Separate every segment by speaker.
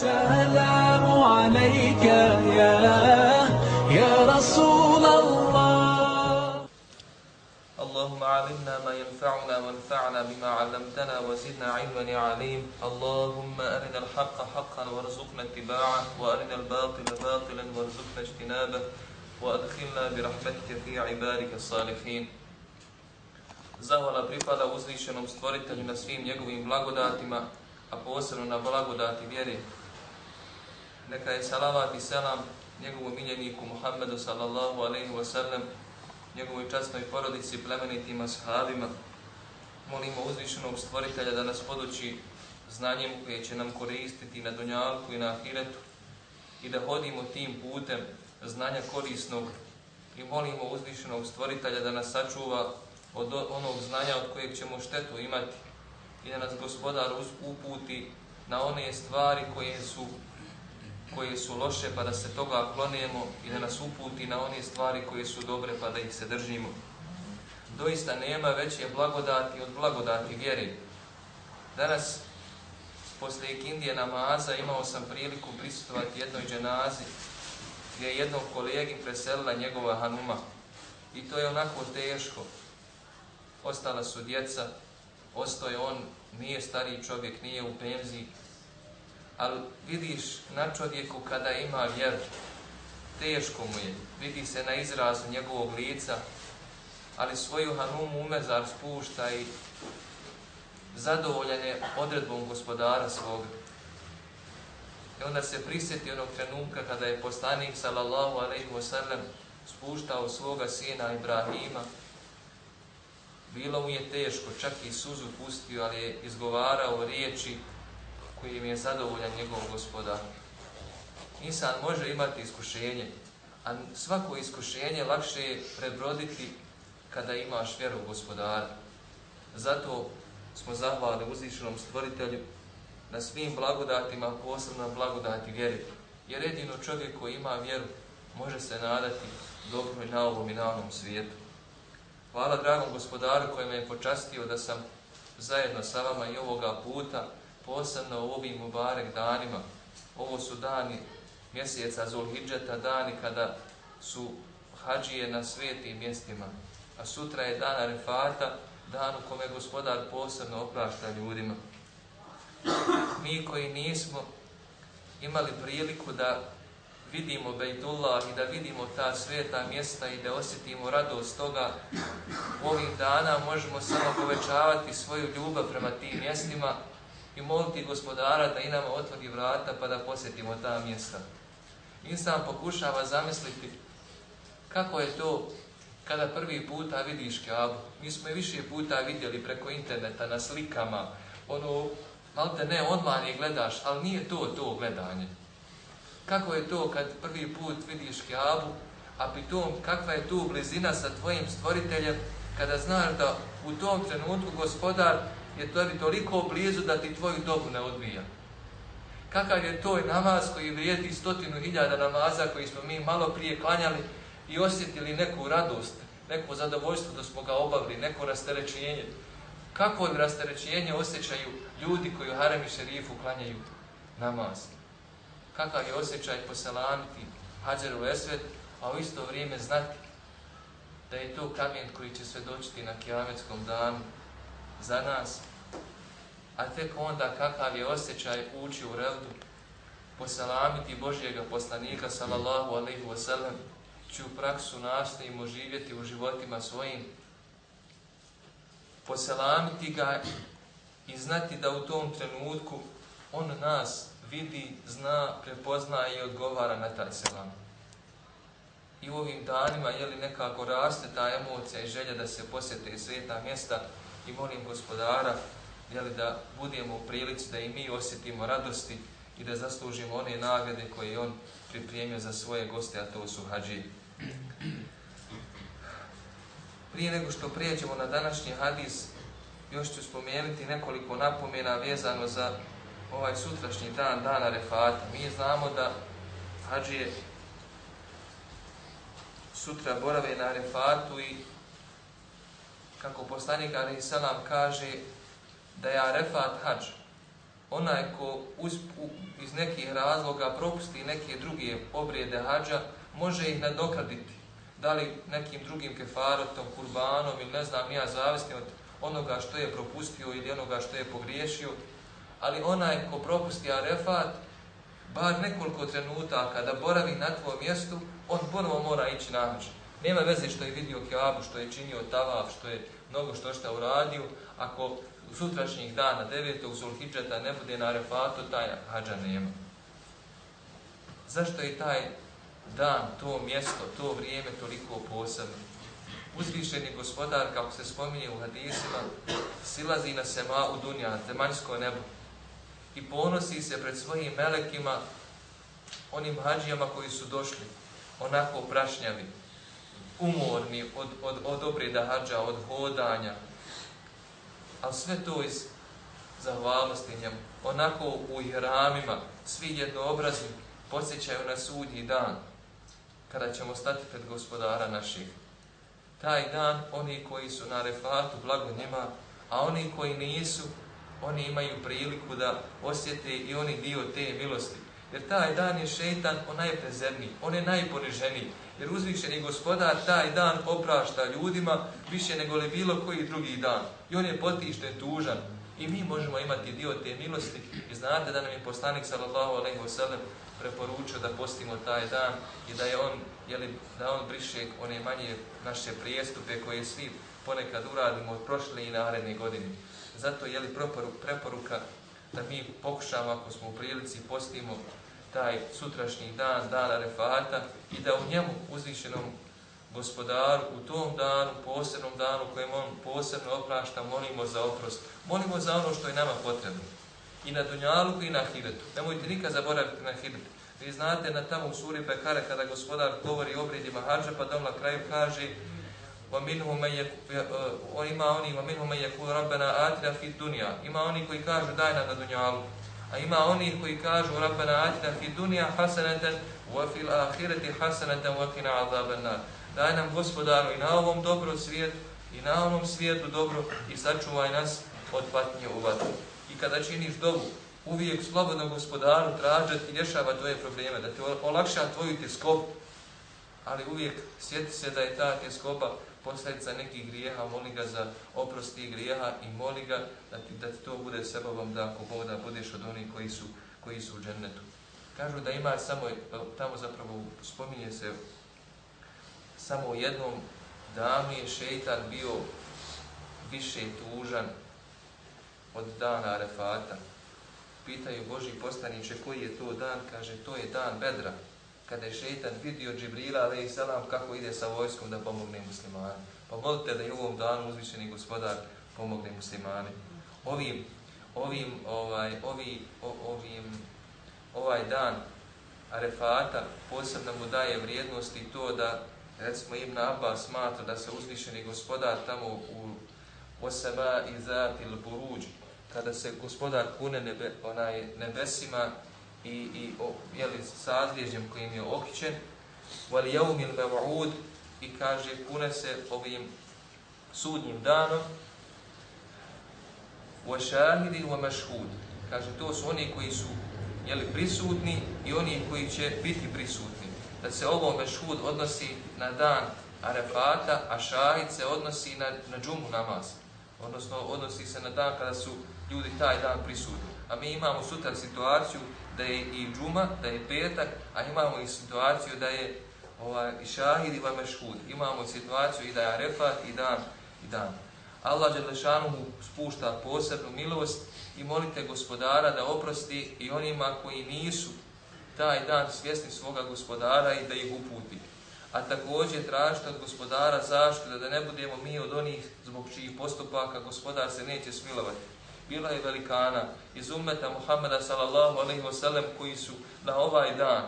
Speaker 1: السلام عليك يا يا رسول الله.
Speaker 2: اللهم علمنا ما ينفعنا وانفعنا بما علمتنا وزدنا علما يا عليم. اللهم أرنا الحق حقا وارزقنا اتباعه وأرنا الباطل باطلا وارزقنا اجتنابه وأدخلنا برحمتك في عبادك الصالحين. Zahvala pripada uzvišenom stvoritelju na svim njegovim blagodatima, a posebno na blagodati vjeri. Neka je salavat i selam njegovom miljeniku Muhammedu sallallahu alaihi wa sallam, njegovoj častnoj porodici, plemenitim ashabima. Molimo uzvišenog stvoritelja da nas poduči znanjem koje će nam koristiti na dunjalku i na ahiretu i da hodimo tim putem znanja korisnog i molimo uzvišenog stvoritelja da nas sačuva od onog znanja od kojeg ćemo štetu imati i da nas gospodar uputi na one stvari koje su koje su loše pa da se toga klonijemo i da nas uputi na one stvari koje su dobre pa da ih se držimo. Doista nema veće blagodati od blagodati vjeri. Danas, posle ikindije namaza, imao sam priliku prisutovati jednoj dženazi gdje je jednom kolegi preselila njegova hanuma. I to je onako teško. Ostala su djeca, ostao je on, nije stariji čovjek, nije u penziji, ali vidiš na čovjeku kada ima vjeru, teško mu je, vidi se na izrazu njegovog lica, ali svoju hanumu umezar spušta i zadovoljan je odredbom gospodara svog. I onda se prisjeti onog trenutka kada je postanik sallallahu alaihi wasallam spuštao svoga sina Ibrahima. Bilo mu je teško, čak i suzu pustio, ali je izgovarao riječi kojim je zadovoljan njegov gospodar. Insan može imati iskušenje, a svako iskušenje lakše je prebroditi kada imaš vjeru u gospodara. Zato smo zahvali uzvišenom stvoritelju na svim blagodatima, posebno na blagodati vjeri. Jer jedino čovjek koji ima vjeru može se nadati dobro i na ovom i na onom svijetu. Hvala dragom gospodaru koji me je počastio da sam zajedno sa vama i ovoga puta posebno u ovim Mubarek danima. Ovo su dani mjeseca Zulhidžeta, dani kada su hađije na svetim mjestima. A sutra je dan Arefata, dan u kome gospodar posebno oprašta ljudima. Mi koji nismo imali priliku da vidimo Bejdullah i da vidimo ta sveta mjesta i da osjetimo radost toga, u ovih dana možemo samo povećavati svoju ljubav prema tim mjestima, i moliti gospodara da i nama otvori vrata pa da posjetimo ta mjesta. Insan pokušava zamisliti kako je to kada prvi puta vidiš Kaabu. Mi smo je više puta vidjeli preko interneta, na slikama, ono, malo te ne, odmah je gledaš, ali nije to to gledanje. Kako je to kad prvi put vidiš Kaabu, a pritom kakva je tu blizina sa tvojim stvoriteljem, kada znaš da u tom trenutku gospodar je to toliko blizu da ti tvoju dobu ne odbija. Kakav je to namaz koji vrijedi stotinu hiljada namaza koji smo mi malo prije klanjali i osjetili neku radost, neko zadovoljstvo da smo ga obavili, neko rasterećenje. Kako je rasterećenje osjećaju ljudi koji u harem i šerifu klanjaju namaz? Kakav je osjećaj poselaniti Hadžeru Esved, a u isto vrijeme znati da je to kamen koji će svedočiti na kiametskom danu za nas, a tek onda kakav je osjećaj ući u revdu, poselamiti Božijega poslanika, sallallahu alaihi wasallam, čiju praksu nastavimo živjeti u životima svojim, poselamiti ga i znati da u tom trenutku on nas vidi, zna, prepozna i odgovara na taj selam. I u ovim danima je li nekako raste ta emocija i želja da se posjete sveta mjesta i molim gospodara jeli, da budemo u prilici da i mi osjetimo radosti i da zaslužimo one nagrade koje on pripremio za svoje goste, a to su hađi. Prije nego što prijeđemo na današnji hadis, još ću spomenuti nekoliko napomena vezano za ovaj sutrašnji dan, dana refata. Mi znamo da hađije sutra borave na refatu i kako poslanik Ali Salam kaže da je Arefat hađ. onaj ko uz, u, iz nekih razloga propusti neke druge obrijede hađa, može ih nadokraditi. Da li nekim drugim kefarotom, kurbanom ili ne znam ja, zavisni od onoga što je propustio ili onoga što je pogriješio. Ali onaj ko propusti arefat, bar nekoliko trenutaka da boravi na tvojom mjestu, on ponovo mora ići na hađ. Nema veze što je vidio Kjabu, što je činio tavav, što je mnogo što šta uradio. Ako u sutrašnjih dana, 9. Zulhidžeta, ne bude na Arefatu, taj hađa nema. Zašto je taj dan, to mjesto, to vrijeme toliko posebno? Uzvišeni gospodar, kako se spominje u hadisima, silazi na sema u dunja, zemaljsko nebo i ponosi se pred svojim melekima, onim hađijama koji su došli, onako prašnjavi, umorni od, od, od obreda hađa, od hodanja, ali sve to iz zahvalnosti njemu. Onako u ihramima, svi jednoobrazni, posjećaju na sudnji dan, kada ćemo stati pred gospodara naših. Taj dan, oni koji su na refatu, blago njima, a oni koji nisu, oni imaju priliku da osjete i oni dio te milosti. Jer taj dan je šeitan on najprezerniji, on je najponiženiji. Jer uzvišeni gospodar taj dan oprašta ljudima više nego li bilo koji drugi dan. I on je potišten, tužan. I mi možemo imati dio te milosti. I znate da nam je poslanik sallallahu alaihi ve sellem preporučio da postimo taj dan i da je on, jeli, da on briše one manje naše prijestupe koje svi ponekad uradimo od prošle i naredne godine. Zato je li preporuka da mi pokušamo, ako smo u prilici, postimo taj sutrašnji dan, dana refata i da u njemu uzvišenom gospodaru, u tom danu, posebnom danu kojem on posebno oprašta, molimo za oprost, molimo za ono što je nama potrebno. I na dunjalu i na hiretu. Nemojte nikad zaboraviti na hiretu. Vi znate na tamo u suri Bekare kada gospodar govori o obredima hađa, pa dom na kraju kaže on e, ima oni, ima oni koji kažu daj nam na dunjalu. A ima oni koji kažu Rabbana atina fi dunija hasanatan wa fil ahireti hasanatan wa kina azabana. Daj nam gospodaru i na ovom dobro svijetu i na onom svijetu dobro i sačuvaj nas od patnje u vatru. I kada činiš dobu, uvijek slobodno gospodaru trađati i rješava tvoje probleme, da te olakša tvoju tiskopu, ali uvijek sjeti se da je ta tjeskoba posljedica nekih grijeha, moli ga za oprosti grijeha i moli ga da ti, da ti to bude sebabom da ako Bog da budeš od onih koji su, koji su u džennetu. Kažu da ima samo, tamo zapravo spominje se, samo u jednom danu je šeitan bio više tužan od dana Arefata. Pitaju Boži postaniče koji je to dan, kaže to je dan Bedra kada je šeitan vidio Džibrila, a.s. kako ide sa vojskom da pomogne muslimani. Pa molite da i u ovom danu uzvišeni gospodar pomogne muslimani. Ovim, ovim, ovaj, ovi, o, ovim, ovaj dan Arefata posebno mu daje vrijednost i to da, recimo Ibn Abbas smatra da se uzvišeni gospodar tamo u Osama i Zatil Buruđ, kada se gospodar kune nebe, onaj nebesima, i, i o, jeli, sazlježnjem kojim je okićen, wal jaumil mev'ud i kaže pune se ovim sudnjim danom wa shahidi wa mashhud kaže to su oni koji su jeli, prisutni i oni koji će biti prisutni da se ovo mashhud odnosi na dan Arefata, a šahid se odnosi na, na džumu namaz. Odnosno, odnosi se na dan kada su ljudi taj dan prisutni. A mi imamo sutra situaciju da je i džuma, da je petak, a imamo i situaciju da je ovaj, i šahid i vamešhud. Imamo situaciju i da je arefat i dan. I dan. Allah Đelešanu mu spušta posebnu milost i molite gospodara da oprosti i onima koji nisu taj dan svjesni svoga gospodara i da ih uputi. A također tražite od gospodara zaštitu da ne budemo mi od onih zbog čijih postupaka gospodar se neće smilovati bilo je velikana iz ummeta Muhammeda sallallahu alaihi wasallam koji su na ovaj dan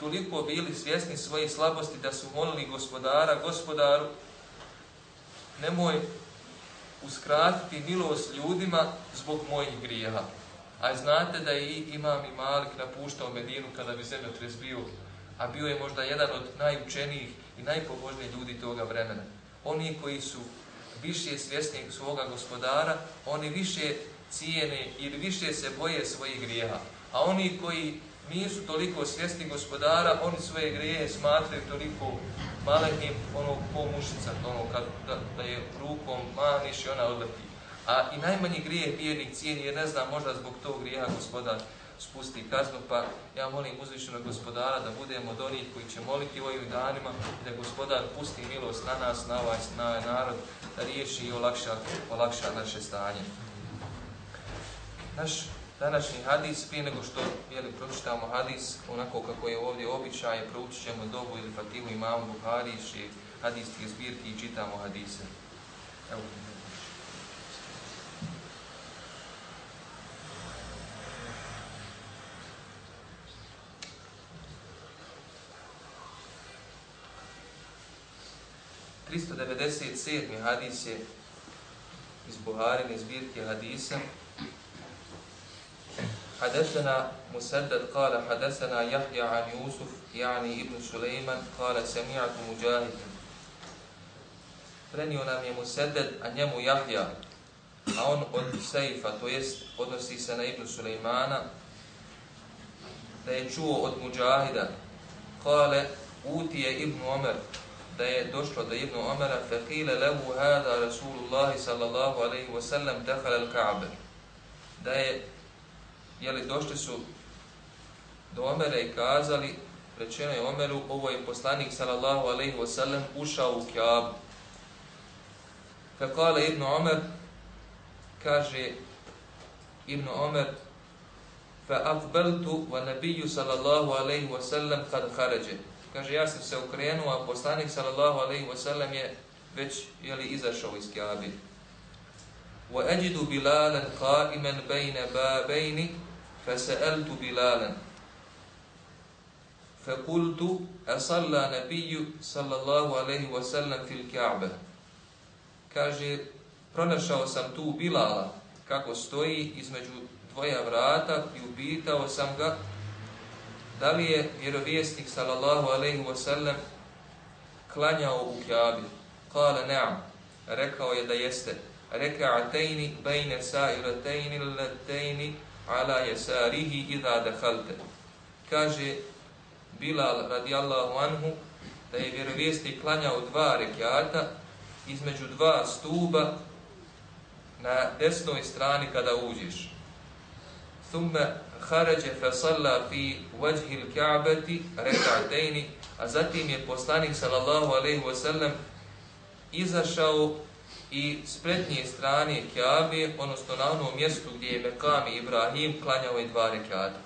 Speaker 2: toliko bili svjesni svoje slabosti da su molili gospodara, gospodaru, nemoj uskratiti milost ljudima zbog mojih grijeha. A znate da je imam i Malik napuštao Medinu kada bi zemljotres bio, a bio je možda jedan od najučenijih i najpobožnijih ljudi toga vremena. Oni koji su više svjesni svoga gospodara, oni više cijene ili više se boje svojih grijeha. A oni koji nisu toliko svjesni gospodara, oni svoje grijehe smatraju toliko malegnim, ono ko mušica, ono kad, da, da je rukom maniš i ona odleti. A i najmanji grijeh vjernik cijeni jer ne zna možda zbog tog grijeha gospodar spusti kaznu, pa ja molim uzvišenog gospodara da budemo od onih koji će moliti ovim danima i da gospodar pusti milost na nas, na ovaj, na ovaj narod, da riješi i olakša, olakša naše stanje. Naš današnji hadis, prije nego što jeli, pročitamo hadis, onako kako je ovdje običaj, proučit ćemo dobu ili fatimu imamu Buhari i hadiske zbirke i čitamo hadise. Evo. 397. hadis je iz Buharine zbirke hadisa. حدثنا مسدد قال حدثنا يحيى عن يوسف يعني ابن سليمان قال سمعت مجاهد Prenio nam je Musedded, a njemu Jahja, a on od Sejfa, to jest odnosi se na Ibnu Sulejmana, da je čuo od Mujahida, kale, uti je Ibnu Omer, da je došlo do Ibnu Omara, faqile lehu hada Rasulullah sallallahu alaihi wa sallam dehal al Ka'be. Da je, jeli, došli su do Omera i kazali, rečeno je Omeru, ovo je poslanik sallallahu alaihi wa sallam ušao u Kjabu. Fekale Ibnu Omer, kaže Ibnu Omer, fa وَنَبِيُّ wa sallallahu alaihi wa sallam kad harađe. Kaže, ja sam se okrenuo, a poslanik sallallahu alaihi wa sallam je već jeli, izašao iz Kjabi. Wa ajidu قَائِمًا بَيْنَ بَابَيْنِ فسألت بلالا فقلت أصلى نبي صلى الله عليه وسلم في الكعبة Ka'ba. Kaže, pronašao sam tu Bilala kako stoji između dvoja vrata i upitao sam ga da li je vjerovjesnik sallallahu alaihi wa sallam klanjao u kjabi? Kale ne'am. Rekao je da jeste. Reka'atejni bejne sa'iratejni letejni ala jesarihi idha dehalte. Kaže Bilal radijallahu anhu da je vjerovijesti klanjao dva rekiata između dva stuba na desnoj strani kada uđeš. Thumme kharaja fa salla fi wajhi l-Ka'beti reka'atejni, a zatim je poslanik sallallahu alaihi wa sallam izašao i s strane Ka'be, odnosno na onom mjestu gdje je Mekam i Ibrahim klanjao i dva rekata.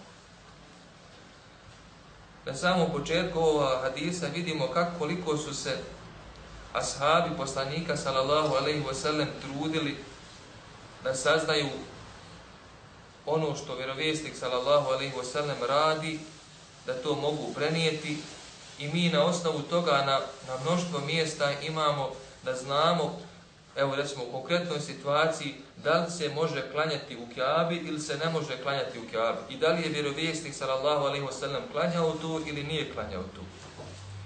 Speaker 2: Na samom početku ova hadisa vidimo kako koliko su se ashabi poslanika sallallahu alaihi ve sellem trudili da saznaju ono što vjerovjesnik sallallahu alejhi ve sellem radi da to mogu prenijeti i mi na osnovu toga na na mnoštvo mjesta imamo da znamo evo recimo u konkretnoj situaciji da li se može klanjati u Kjabi ili se ne može klanjati u Kjabi i da li je vjerovjesnik sallallahu alejhi ve sellem klanjao tu ili nije klanjao tu?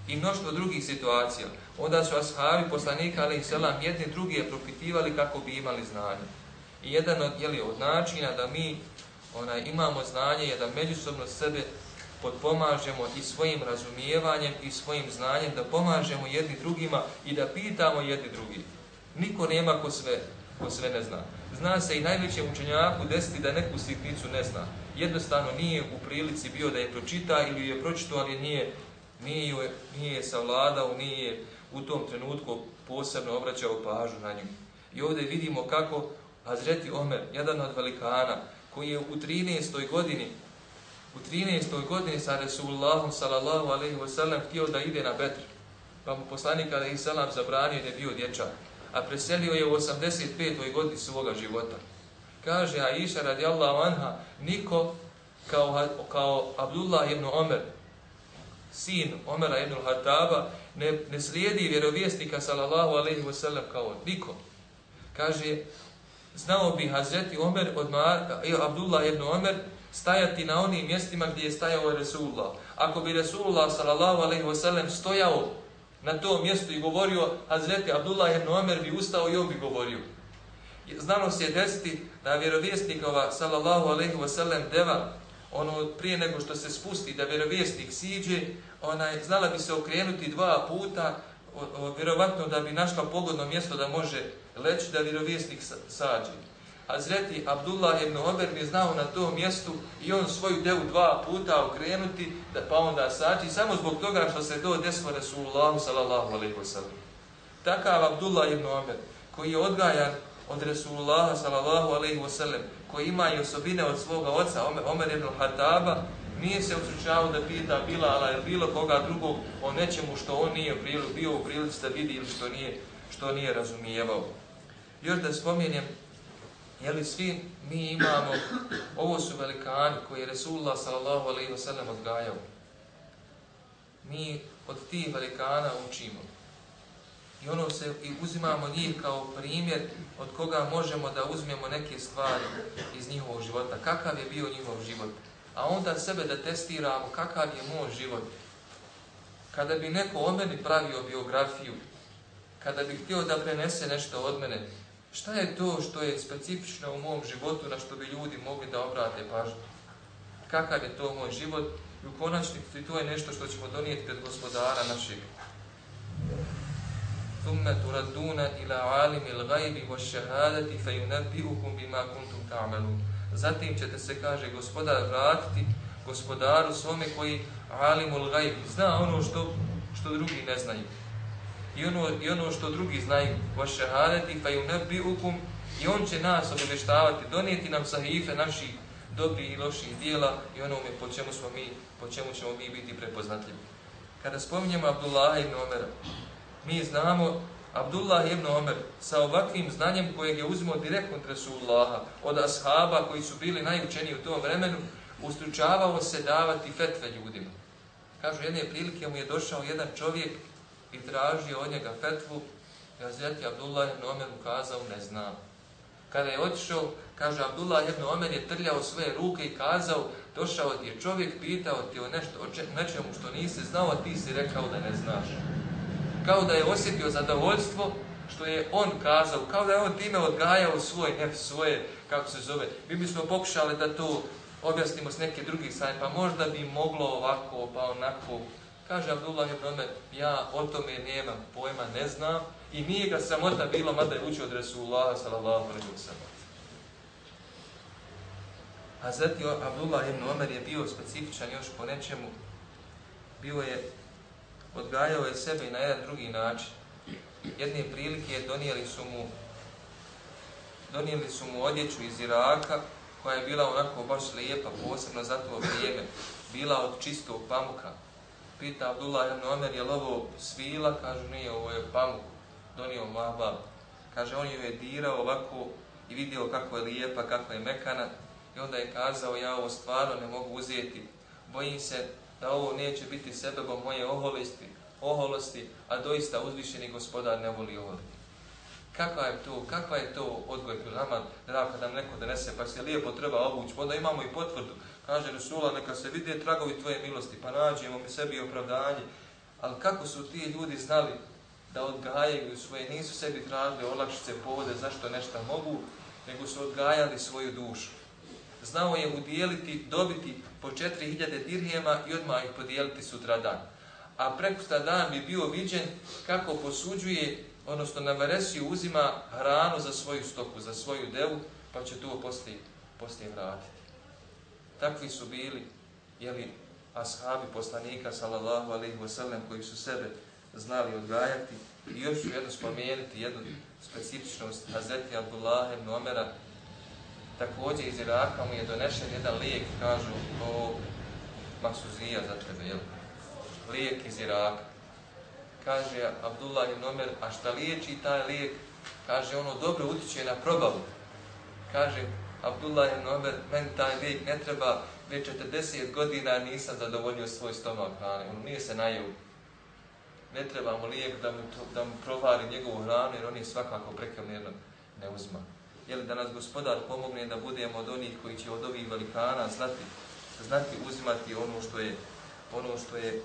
Speaker 2: I mnoštvo drugih situacija. Onda su ashabi poslanika alejhi selam jedni drugi je propitivali kako bi imali znanje. I jedan od, jeli, od načina da mi onaj, imamo znanje je da međusobno sebe podpomažemo i svojim razumijevanjem i svojim znanjem, da pomažemo jedni drugima i da pitamo jedni drugi. Niko nema ko sve, ko sve ne zna. Zna se i najvećem učenjaku desiti da neku sitnicu ne zna. Jednostavno nije u prilici bio da je pročita ili je pročito, ali nije, nije, nije savladao, nije u tom trenutku posebno obraćao pažu na nju. I ovdje vidimo kako Hazreti Omer, jedan od velikana, koji je u 13. godini u 13. godini sa Resulullahom sallallahu alaihi wa sallam htio da ide na Betr. Pa mu poslanik alaihi sallam zabranio da je bio dječak. A preselio je u 85. godini svoga života. Kaže Aisha radijallahu anha, niko kao, kao Abdullah ibn Omer, sin Omera ibn Hataba, ne, ne slijedi vjerovjesnika sallallahu alaihi wa sallam kao niko. Kaže, znao bi Hazreti Omer od Mar, Abdullah ibn Omer stajati na onim mjestima gdje je stajao Resulullah. Ako bi Resulullah sallallahu alaihi wasallam stojao na tom mjestu i govorio, Hazreti Abdullah ibn Omer bi ustao i on bi govorio. Znalo se je desiti da vjerovjesnikova, sallallahu alaihi wasallam, deva, ono prije nego što se spusti da vjerovjesnik siđe, je znala bi se okrenuti dva puta, o, o, vjerovatno da bi našla pogodno mjesto da može leći da vjerovjesnik sađe. Hazreti Abdullah ibn Omer je znao na tom mjestu i on svoju devu dva puta okrenuti, da, pa onda sađi, samo zbog toga što se to desilo Resulullahu sallallahu alaihi wasallam. Takav Abdullah ibn Omer, koji je odgajan od Resulullaha sallallahu alaihi wasallam, koji ima i osobine od svoga oca, Omer, Omer ibn Hataba, nije se usručavao da pita Bilala ili bilo koga drugog o nečemu što on nije bio u prilici da vidi ili što nije, što nije razumijevao. Još da spomenem jeli svi mi imamo, ovo su velikani koji je Resulullah sallallahu alaihi wa sallam odgajao. Mi od tih velikana učimo. I ono se i uzimamo njih kao primjer od koga možemo da uzmemo neke stvari iz njihovog života. Kakav je bio njihov život? A onda sebe da testiramo kakav je moj život. Kada bi neko od meni pravio biografiju, kada bi htio da prenese nešto od mene, šta je to što je specifično u mom životu na što bi ljudi mogli da obrate pažnju? Kakav je to moj život? I u konačnici to je nešto što ćemo donijeti pred gospodara našeg. ثم تردون إلى عالم الغيب والشهادة فينبئكم بما كنتم تعملون Zatim ćete se, kaže gospodar, vratiti gospodaru svome koji alimul gajb zna ono što, što drugi ne znaju. I ono, I ono što drugi znaju, vaše hadeti, fa ju ne ukum, i on će nas obještavati, donijeti nam sahife naših dobrih i loših dijela i onome po čemu, smo mi, po čemu ćemo mi biti prepoznatljivi. Kada spominjemo Abdullah ibn Omera, mi znamo Abdullah ibn Omer sa ovakvim znanjem kojeg je uzimao direktno od Resulullaha, od ashaba koji su bili najučeniji u tom vremenu, ustručavao se davati fetve ljudima. Kažu, jedne prilike mu je došao jedan čovjek i tražio od njega fetvu, ja Abdullah ibn Omer ukazao, ne znam. Kada je otišao, kaže, Abdullah ibn Omer je trljao svoje ruke i kazao, došao ti je čovjek, pitao ti o nešto, o nečemu što nisi znao, a ti si rekao da ne znaš kao da je osjetio zadovoljstvo što je on kazao, kao da je on time odgajao svoj nef, svoje, kako se zove. Mi bismo pokušali da to objasnimo s neke drugih strane, pa možda bi moglo ovako, pa onako. Kaže Abdullah ibn Omer, ja o tome nemam pojma, ne znam, i nije ga samota bilo, mada je učio od Resulullah, sallallahu alaihi wa sallam. A zati Abdullah ibn Omer je bio specifičan još po nečemu, bio je odgajao je sebe na jedan drugi način. Jedne prilike donijeli su mu donijeli su mu odjeću iz Iraka koja je bila onako baš lijepa, posebno za to vrijeme. Bila od čistog pamuka. Pita Abdullah ibn Omer, je li ovo svila? Kažu, nije, ovo je pamuk. Donio mu Kaže, on ju je dirao ovako i vidio kako je lijepa, kako je mekana. I onda je kazao, ja ovo stvarno ne mogu uzeti. Bojim se da ovo neće biti sebebom moje oholosti, oholosti, a doista uzvišeni gospodar ne voli oholiti. Kakva je to, kakva je to odgoj Kur'ana, da kada nam neko donese, pa se lijepo treba obući, pa onda imamo i potvrdu. Kaže Resula, neka se vide tragovi tvoje milosti, pa nađemo mi sebi opravdanje. Ali kako su ti ljudi znali da odgajaju svoje, nisu sebi tražili olakšice, povode, zašto nešto mogu, nego su odgajali svoju dušu. Znao je udijeliti, dobiti po 4000 dirhema i odmah ih podijeliti sutra dan. A prekusta dan bi bio viđen kako posuđuje, odnosno na veresiju uzima hranu za svoju stoku, za svoju devu, pa će to poslije, poslije vratiti. Takvi su bili, jeli, ashabi poslanika, sallallahu alaihi wasallam, koji su sebe znali odgajati. I još ću jedno spomenuti, jednu specifičnost Hazreti Abdullah ibn Omera, također iz Iraka mu je donešen jedan lijek, kažu, o maksuzija za tebe, jel? Lijek iz Iraka. Kaže Abdullah ibn Omer, a šta liječi taj lijek? Kaže, ono dobro utiče na probavu. Kaže Abdullah ibn Omer, meni taj lijek ne treba, već 40 godina nisam zadovoljio svoj stomak hrane, on nije se najeo. Ne treba mu lijek da mu, da mu provari njegovu hranu, jer on je svakako prekomjerno ne uzma jel, da nas gospodar pomogne da budemo od onih koji će od ovih velikana znati, znati uzimati ono što je ono što je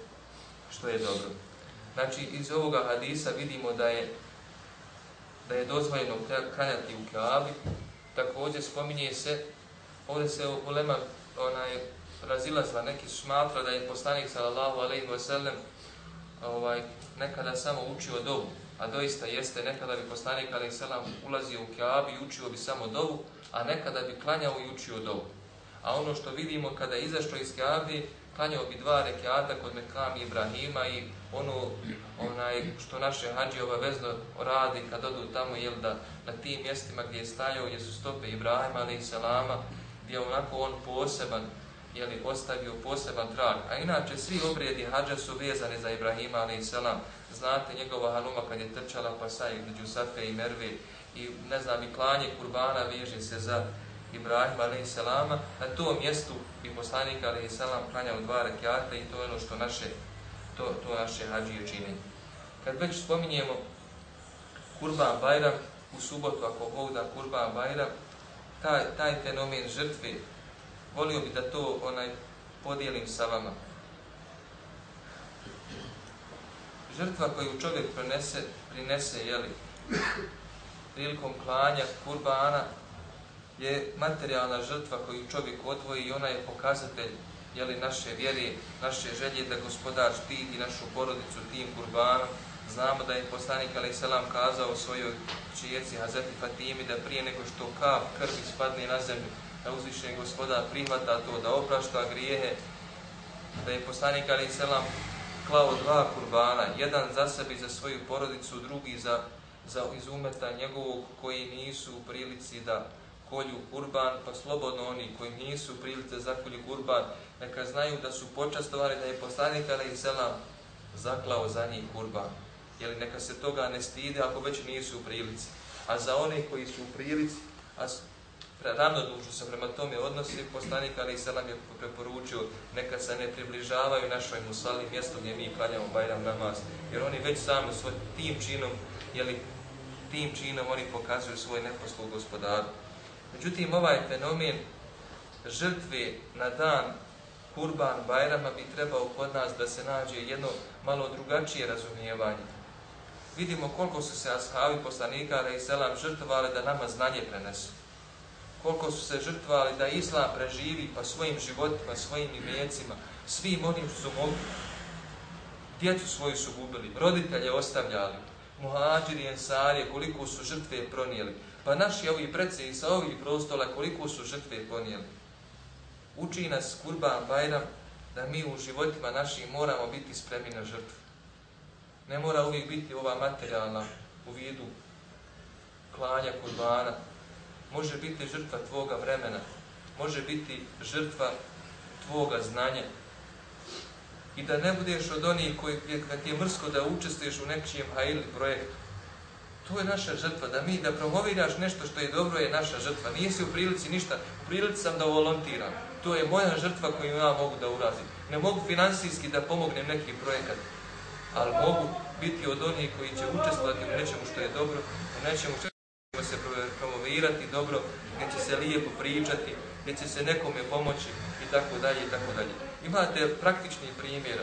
Speaker 2: što je dobro. Znači iz ovoga hadisa vidimo da je da je dozvoljeno klanjati u Kaabi. Također spominje se, ovdje se u Lema onaj, razilazla, neki smatra da je poslanik sallallahu alaihi wa sallam ovaj, nekada samo učio dovu, a doista jeste, nekada bi poslanik alaihi sallam ulazio u Kaabi i učio bi samo dovu, a nekada bi klanjao i učio dovu. A ono što vidimo kada je izašao iz Kaabi, klanjao bi dva rekiata kod Mekami Ibrahima i ono onaj što naše hađi obavezno radi kad odu tamo jel da na tim mjestima gdje je stajao gdje su stope Ibrahima ali i selama, gdje onako on poseban je li ostavio poseban trag. A inače svi obrijedi hađa su vezani za Ibrahima ali i selam. Znate njegova hanuma kad je trčala pa sa među Safe i Merve i ne znam i klanje kurbana veže se za Ibrahim a.s. Na tom mjestu bi poslanik a.s. klanjao dva rekiata i to je ono što naše, to, to naše hađije čini. Kad već spominjemo Kurban Bajram, u subotu ako Bog da Kurban Bajram, taj, taj fenomen žrtve, volio bi da to onaj podijelim sa vama. Žrtva koju čovjek prinese, prinese jeli, prilikom klanja kurbana, je materijalna žrtva koju čovjek odvoji i ona je pokazatelj jeli, naše vjere, naše želje da gospodar štiti našu porodicu tim kurbanom. Znamo da je poslanik Ali Selam kazao svojoj čijeci Hazreti Fatimi da prije nego što kap krvi spadne na zemlju, da uzvišen gospodar prihvata to, da oprašta grijehe, da je poslanik Ali Selam klao dva kurbana, jedan za sebi za svoju porodicu, drugi za, za izumeta njegovog koji nisu u prilici da kolju kurban, pa slobodno oni koji nisu prilite za kolju kurban, neka znaju da su počastovali da je poslanik Ali Selam zaklao za njih kurban. Jeli neka se toga ne stide ako već nisu u prilici. A za one koji su u prilici, a ravnodužno se prema tome odnosi, poslanik Ali Selam je preporučio neka se ne približavaju našoj musali mjesto gdje mi klanjamo Bajram namaz, jer oni već sami svoj tim činom, jeli, tim činom oni pokazuju svoj neposlov gospodaru. Međutim, ovaj fenomen žrtve na dan Kurban Bajrama bi trebao kod nas da se nađe jedno malo drugačije razumijevanje. Vidimo koliko su se ashabi poslanika i selam žrtvovali da nama znanje prenesu. Koliko su se žrtvovali da Islam preživi pa svojim životima, svojim imecima, svim onim što su mogli. Djecu svoju su gubili, roditelje ostavljali, muhađiri i ensarije, koliko su žrtve pronijeli. Pa naši ovi preci sa ovih prostola koliko su žrtve ponijeli. Uči nas Kurban Bajram da mi u životima našim moramo biti spremni na žrtvu. Ne mora uvijek biti ova materijalna u vidu klanja kurbana. Može biti žrtva tvoga vremena. Može biti žrtva tvoga znanja. I da ne budeš od onih koji, kad ti je mrsko da učestuješ u nečijem hajli projektu, To je naša žrtva, da mi, da promoviraš nešto što je dobro, je naša žrtva. Nije si u prilici ništa, u prilici sam da volontiram. To je moja žrtva koju ja mogu da urazim. Ne mogu finansijski da pomognem neki projekat, ali mogu biti od onih koji će učestvovati u nečemu što je dobro, u nečemu što će se promovirati dobro, gdje će se lijepo pričati, gdje će se nekome pomoći i tako dalje i tako dalje. Imate praktični primjer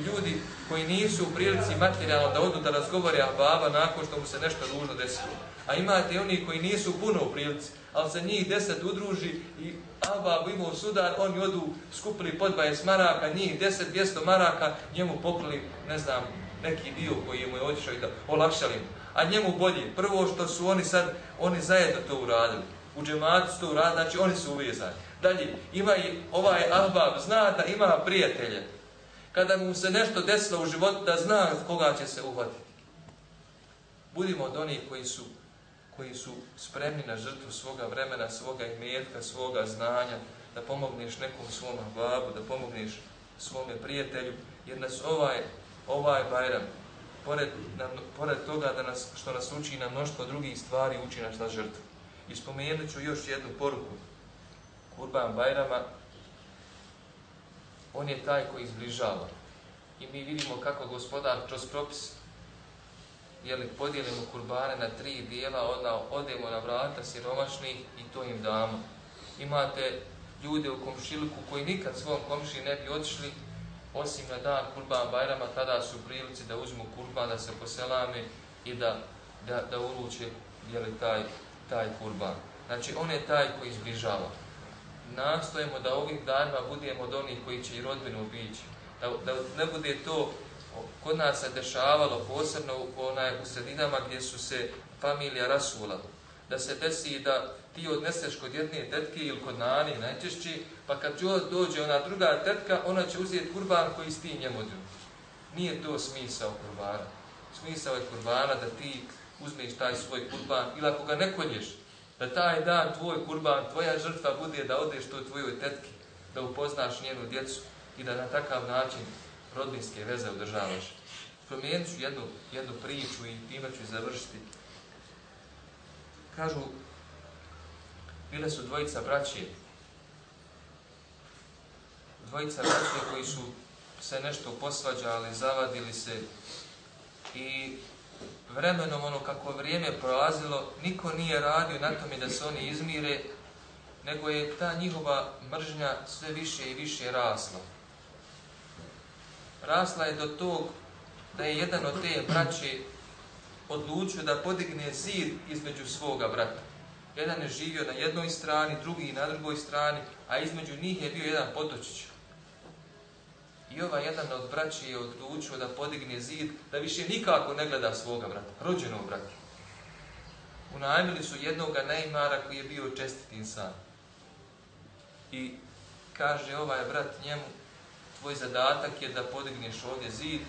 Speaker 2: ljudi koji nisu u prilici materijalno da odu da razgovore a baba nakon što mu se nešto ružno desilo. A imate oni koji nisu puno u prilici, ali se njih deset udruži i ahbabu imao sudar, oni odu skupili po 20 maraka, njih 10-200 maraka, njemu pokrili, ne znam, neki dio koji mu je otišao i da olakšali mu. A njemu bolje, prvo što su oni sad, oni zajedno to uradili. U džematu su to uradili, znači oni su uvezani. Dalje, ima i ovaj ahbab, zna da ima prijatelje, kada mu se nešto desilo u životu, da zna koga će se uhvatiti. Budimo od onih koji su, koji su spremni na žrtvu svoga vremena, svoga imetka, svoga znanja, da pomogneš nekom svom babu, da pomogneš svome prijatelju, jer nas ovaj, ovaj Bajram, pored, na, pored toga da nas, što nas uči na mnoštvo drugih stvari, uči nas na žrtvu. I spomenut ću još jednu poruku Kurban Bajrama, on je taj koji izbližava. I mi vidimo kako gospodar kroz propis jeli, podijelimo kurbane na tri dijela, onda odemo na vrata siromašnih i to im damo. Imate ljude u komšiluku koji nikad svom komši ne bi otišli, osim na dan kurban Bajrama, tada su prilici da uzmu kurban, da se poselame i da da, da uruče jeli, taj, taj kurban. Znači, on je taj koji izbližava. Nastojimo da ovih danima budemo od onih koji će i rodbinu obići. Da, da ne bude to kod nas se dešavalo posebno u, onaj, u sredinama gdje su se familija rasula. Da se desi da ti odneseš kod jedne tetke ili kod nani najčešći, pa kad dođe ona druga tetka, ona će uzeti kurban koji s tim njemu. Nije to smisao kurbana. Smisao je kurbana da ti uzmeš taj svoj kurban ili ako ga ne kolješ, da taj dan tvoj kurban, tvoja žrtva bude da odeš to tvojoj tetki, da upoznaš njenu djecu i da na takav način rodinske veze održavaš. Spomenut ću jednu, jednu priču i time ću završiti. Kažu, bile su dvojica braće, dvojica braće koji su se nešto posvađali, zavadili se i vremenom ono kako vrijeme prolazilo, niko nije radio na tome da se oni izmire, nego je ta njihova mržnja sve više i više rasla rasla je do tog da je jedan od te braće odlučio da podigne zid između svoga brata. Jedan je živio na jednoj strani, drugi na drugoj strani, a između njih je bio jedan potočić. I ova jedan od braći je odlučio da podigne zid, da više nikako ne gleda svoga brata, rođenog brata. Unajmili su jednog najmara koji je bio čestit insan. I kaže ovaj brat njemu, tvoj zadatak je da podigneš ovdje zid,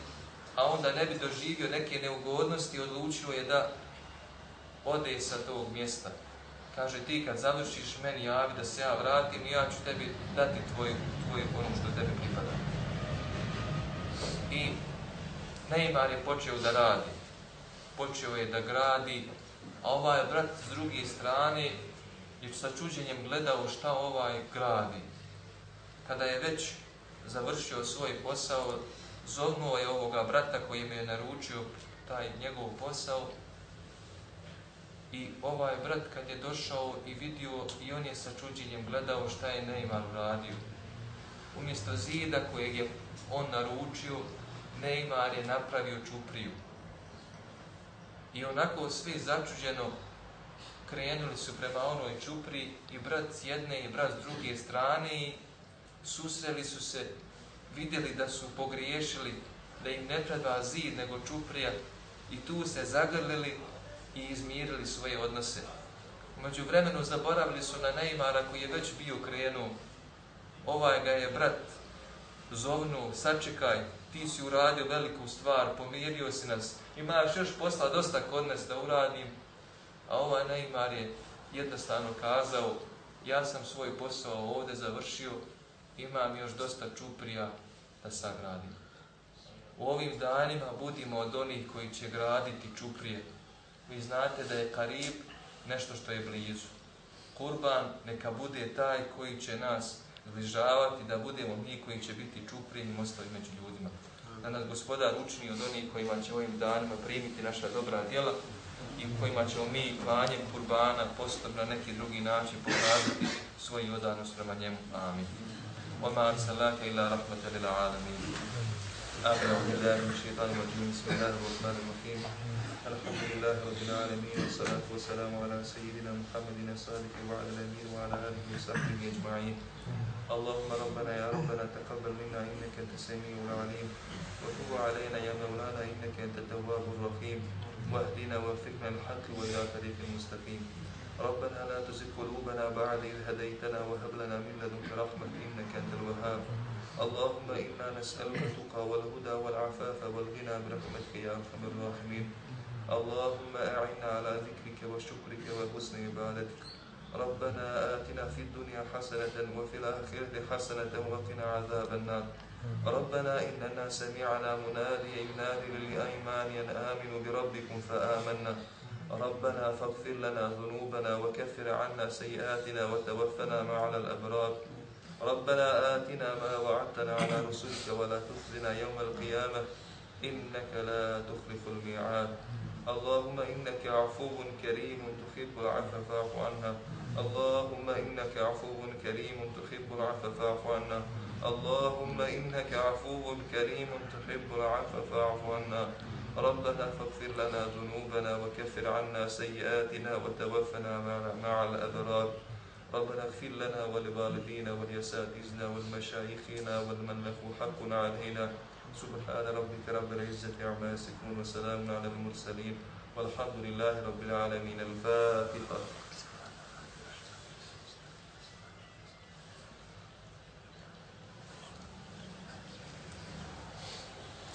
Speaker 2: a onda ne bi doživio neke neugodnosti, odlučio je da ode sa tog mjesta. Kaže, ti kad završiš meni javi da se ja vratim, ja ću tebi dati tvoj, tvoju ono što tebi pripada. I Neymar je počeo da radi. Počeo je da gradi, a ovaj brat s druge strane je sa čuđenjem gledao šta ovaj gradi. Kada je već završio svoj posao, zovnuo je ovoga brata koji mu je naručio taj njegov posao i ovaj brat kad je došao i vidio i on je sa čuđenjem gledao šta je Neymar uradio. Umjesto zida kojeg je on naručio, Neymar je napravio čupriju. I onako svi začuđeno krenuli su prema onoj čupri i brat s jedne i brat s druge strane i susreli su se, vidjeli da su pogriješili, da im ne treba zid nego čuprija i tu se zagrlili i izmirili svoje odnose. Među vremenu zaboravili su na Neymara koji je već bio krenuo. Ovaj ga je brat zovnu, sačekaj, ti si uradio veliku stvar, pomirio si nas, imaš još posla dosta kod nas da uradim. A ovaj Neymar je jednostavno kazao, ja sam svoj posao ovdje završio, imam još dosta čuprija da sagradim. U ovim danima budimo od onih koji će graditi čuprije. Vi znate da je karib nešto što je blizu. Kurban neka bude taj koji će nas zbližavati, da budemo mi koji će biti čuprije i mostovi među ljudima Da nas gospodar učini od onih kojima će ovim danima primiti naša dobra djela i kojima ćemo mi klanjem kurbana postom na neki drugi način pokazati svoju odanost prema njemu. Amin. وما أرسلناك إلا رحمة للعالمين أعوذ بالله من الشيطان الرجيم بسم الله الرحمن الرحيم الحمد لله رب العالمين والصلاة والسلام على سيدنا محمد الصادق وعلى الأمين وعلى آله وصحبه أجمعين اللهم ربنا يا ربنا تقبل منا إنك أنت السميع العليم. وتب علينا يا مولانا إنك أنت التواب الرحيم. واهدنا وفقنا الحق وإلى طريق المستقيم. ربنا لا تزغ قلوبنا بعد إذ هديتنا وهب لنا من لدنك رحمة إنك أنت الوهاب. اللهم إنا نسألك التقى والهدى والعفاف والغنى برحمتك يا أرحم الراحمين. اللهم أعنا على ذكرك وشكرك وحسن عبادتك. ربنا آتنا في الدنيا حسنة وفي الآخرة حسنة وقنا عذاب النار. ربنا إننا سمعنا مناديا ينادي للأيمان أن آمنوا بربكم فآمنا. ربنا فاغفر لنا ذنوبنا وكفر عنا سيئاتنا وتوفنا مع الأبرار. ربنا آتنا ما وعدتنا على رسلك ولا تخزنا يوم القيامة. إنك لا تخلف الميعاد. اللهم إنك عفو كريم تحب العفو فاعف عنا اللهم إنك عفو كريم تحب العفو فاعف عنا. اللهم إنك عفو كريم تحب العفو فاعف عنا. ربنا فاغفر لنا ذنوبنا وكفر عنا سيئاتنا وتوفنا مع- الأبرار. ربنا اغفر لنا ولوالدينا ولأساتذتنا والمشايخنا ولمن له حق علينا. سبحان ربك رب العزة عما يصفون وسلام على المرسلين. والحمد لله رب العالمين. الفاتحة.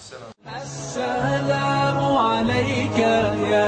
Speaker 2: السلام
Speaker 1: السلام عليك يا